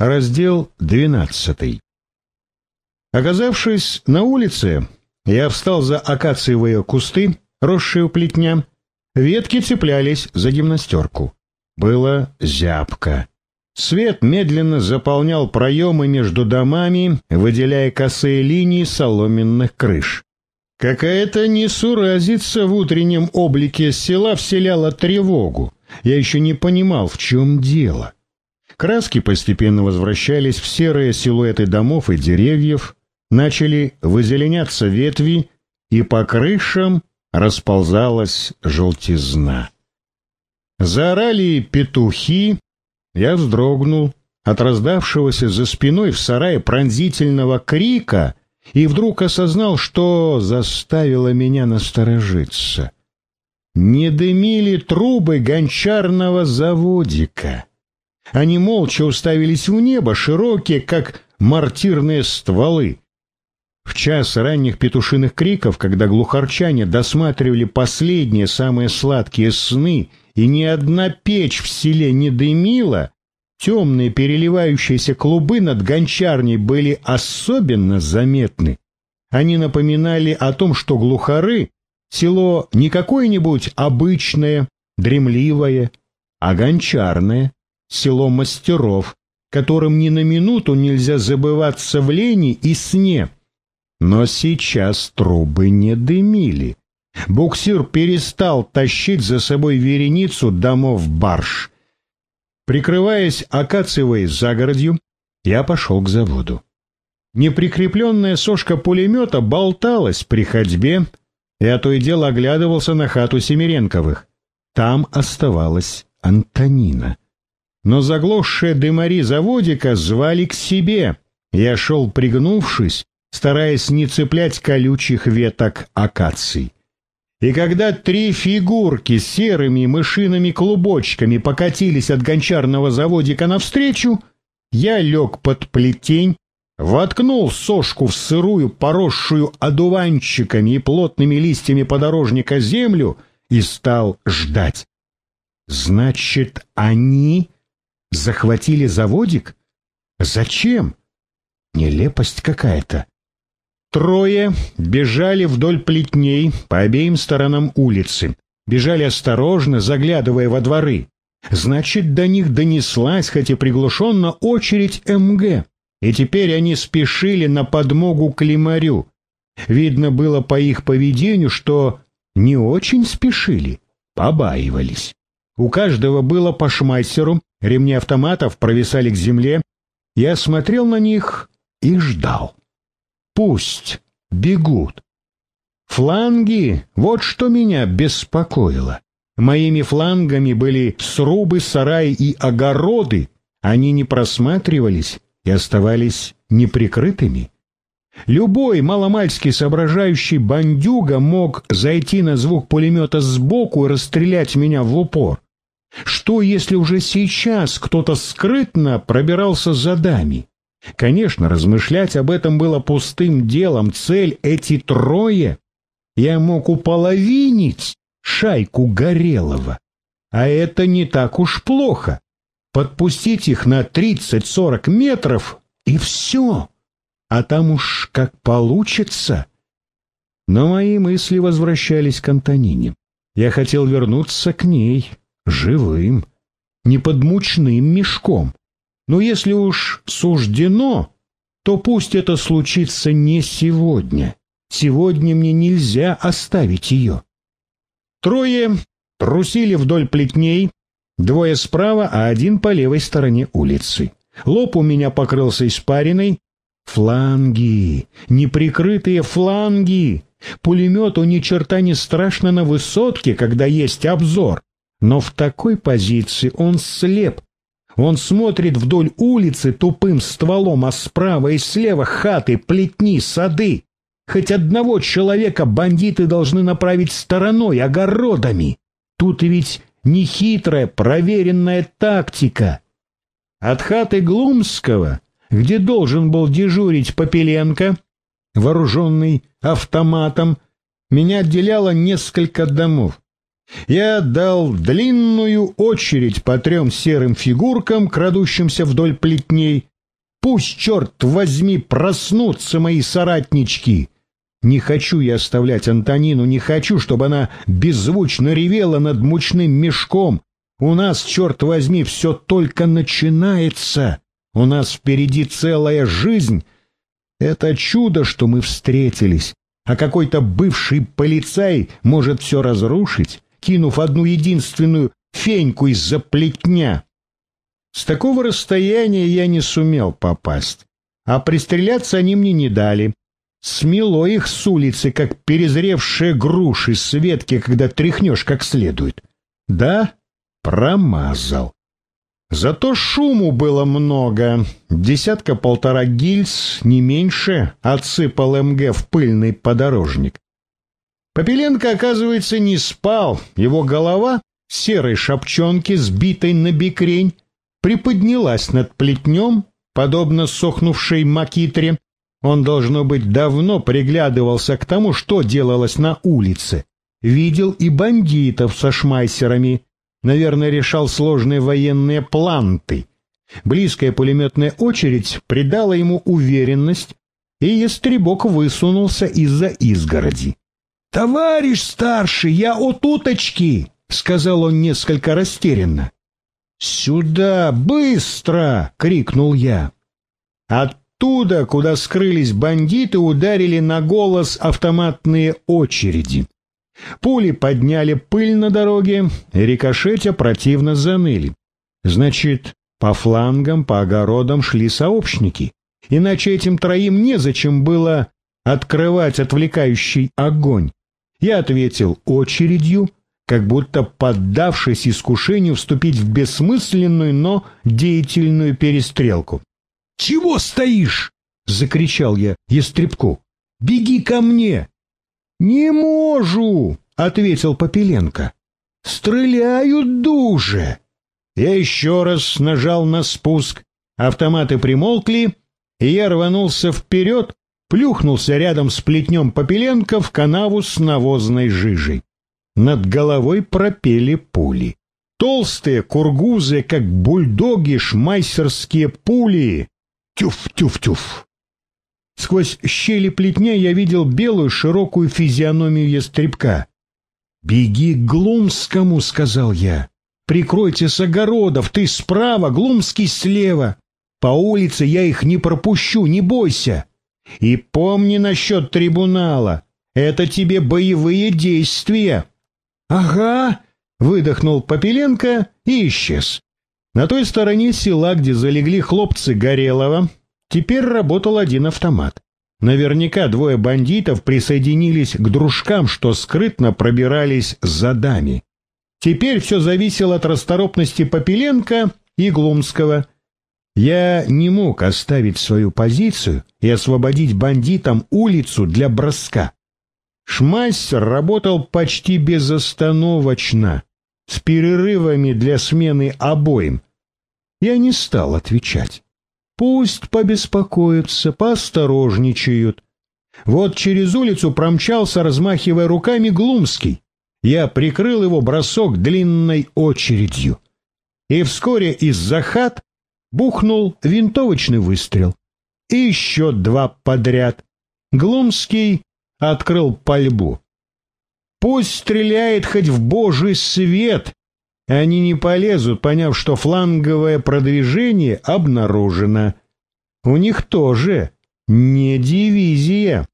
Раздел 12. Оказавшись на улице, я встал за акациевые кусты, росшие у плетня. Ветки цеплялись за гимнастерку. Было зябко. Свет медленно заполнял проемы между домами, выделяя косые линии соломенных крыш. Какая-то несуразица в утреннем облике села вселяла тревогу. Я еще не понимал, в чем дело. Краски постепенно возвращались в серые силуэты домов и деревьев, начали вызеленяться ветви, и по крышам расползалась желтизна. Заорали петухи, я вздрогнул от раздавшегося за спиной в сарае пронзительного крика и вдруг осознал, что заставило меня насторожиться. Не дымили трубы гончарного заводика. Они молча уставились в небо, широкие, как мартирные стволы. В час ранних петушиных криков, когда глухарчане досматривали последние самые сладкие сны, и ни одна печь в селе не дымила, темные переливающиеся клубы над гончарней были особенно заметны. Они напоминали о том, что глухары — село не какое-нибудь обычное, дремливое, а гончарное, село мастеров, которым ни на минуту нельзя забываться в лени и сне. Но сейчас трубы не дымили. Буксир перестал тащить за собой вереницу домов барж. Прикрываясь акациевой загородью, я пошел к заводу. Неприкрепленная сошка пулемета болталась при ходьбе, я то и дело оглядывался на хату Семиренковых. Там оставалась Антонина но заглохшие дымари заводика звали к себе. Я шел пригнувшись, стараясь не цеплять колючих веток акаций. И когда три фигурки с серыми мышиными клубочками покатились от гончарного заводика навстречу, я лег под плетень, воткнул сошку в сырую, поросшую одуванчиками и плотными листьями подорожника землю и стал ждать. Значит, они Захватили заводик? Зачем? Нелепость какая-то. Трое бежали вдоль плетней по обеим сторонам улицы. Бежали осторожно, заглядывая во дворы. Значит, до них донеслась, хоть и приглушенно, очередь МГ. И теперь они спешили на подмогу Климарю. Видно было по их поведению, что не очень спешили, побаивались. У каждого было по шмайсеру, ремни автоматов провисали к земле. Я смотрел на них и ждал. Пусть бегут. Фланги — вот что меня беспокоило. Моими флангами были срубы, сараи и огороды. Они не просматривались и оставались неприкрытыми. Любой маломальски соображающий бандюга мог зайти на звук пулемета сбоку и расстрелять меня в упор. Что, если уже сейчас кто-то скрытно пробирался за дами? Конечно, размышлять об этом было пустым делом. Цель эти трое. Я мог уполовинить шайку Горелого. А это не так уж плохо. Подпустить их на тридцать-сорок метров — и все. А там уж как получится. Но мои мысли возвращались к Антонине. Я хотел вернуться к ней, живым, не под мучным мешком. Но если уж суждено, то пусть это случится не сегодня. Сегодня мне нельзя оставить ее. Трое трусили вдоль плетней, двое справа, а один по левой стороне улицы. Лоб у меня покрылся испариной. Фланги, неприкрытые фланги. Пулемету ни черта не страшно на высотке, когда есть обзор. Но в такой позиции он слеп. Он смотрит вдоль улицы тупым стволом, а справа и слева хаты, плетни, сады. Хоть одного человека бандиты должны направить стороной, огородами. Тут ведь нехитрая, проверенная тактика. От хаты Глумского, где должен был дежурить Попеленко, вооруженный автоматом, меня отделяло несколько домов. Я дал длинную очередь по трем серым фигуркам, крадущимся вдоль плетней. Пусть, черт возьми, проснутся мои соратнички. Не хочу я оставлять Антонину, не хочу, чтобы она беззвучно ревела над мучным мешком. У нас, черт возьми, все только начинается. У нас впереди целая жизнь. Это чудо, что мы встретились. А какой-то бывший полицай может все разрушить кинув одну единственную феньку из-за плетня. С такого расстояния я не сумел попасть, а пристреляться они мне не дали. Смело их с улицы, как перезревшие груши с ветки, когда тряхнешь как следует. Да, промазал. Зато шуму было много. Десятка-полтора гильз, не меньше, отсыпал МГ в пыльный подорожник. Попеленко, оказывается, не спал. Его голова, серой шапчонки, сбитой на бекрень, приподнялась над плетнем, подобно сохнувшей макитре. Он, должно быть, давно приглядывался к тому, что делалось на улице. Видел и бандитов со шмайсерами. Наверное, решал сложные военные планты. Близкая пулеметная очередь придала ему уверенность, и ястребок высунулся из-за изгороди. «Товарищ старший, я от уточки!» — сказал он несколько растерянно. «Сюда, быстро!» — крикнул я. Оттуда, куда скрылись бандиты, ударили на голос автоматные очереди. Пули подняли пыль на дороге, рикошетя противно заныли. Значит, по флангам, по огородам шли сообщники. Иначе этим троим незачем было открывать отвлекающий огонь. Я ответил очередью, как будто поддавшись искушению вступить в бессмысленную, но деятельную перестрелку. «Чего стоишь?» — закричал я Естребку. «Беги ко мне!» «Не можу!» — ответил Попеленко. «Стреляют дуже!» Я еще раз нажал на спуск, автоматы примолкли, и я рванулся вперед, плюхнулся рядом с плетнем Попеленко в канаву с навозной жижей. Над головой пропели пули. Толстые кургузы, как бульдоги, шмайсерские пули. Тюф-тюф-тюф. Сквозь щели плетня я видел белую широкую физиономию ястребка. «Беги к Глумскому», — сказал я. «Прикройте с огородов, ты справа, Глумский слева. По улице я их не пропущу, не бойся». И помни насчет трибунала. Это тебе боевые действия. Ага, выдохнул Попеленко и исчез. На той стороне села, где залегли хлопцы Горелого, теперь работал один автомат. Наверняка двое бандитов присоединились к дружкам, что скрытно пробирались за дами. Теперь все зависело от расторопности Попеленко и Глумского. Я не мог оставить свою позицию и освободить бандитам улицу для броска. Шмайстер работал почти безостановочно, с перерывами для смены обоим. Я не стал отвечать. Пусть побеспокоятся, поосторожничают. Вот через улицу промчался, размахивая руками, Глумский. Я прикрыл его бросок длинной очередью. И вскоре из-за хат бухнул винтовочный выстрел. И еще два подряд. Глумский открыл пальбу. Пусть стреляет хоть в божий свет. Они не полезут, поняв, что фланговое продвижение обнаружено. У них тоже не дивизия.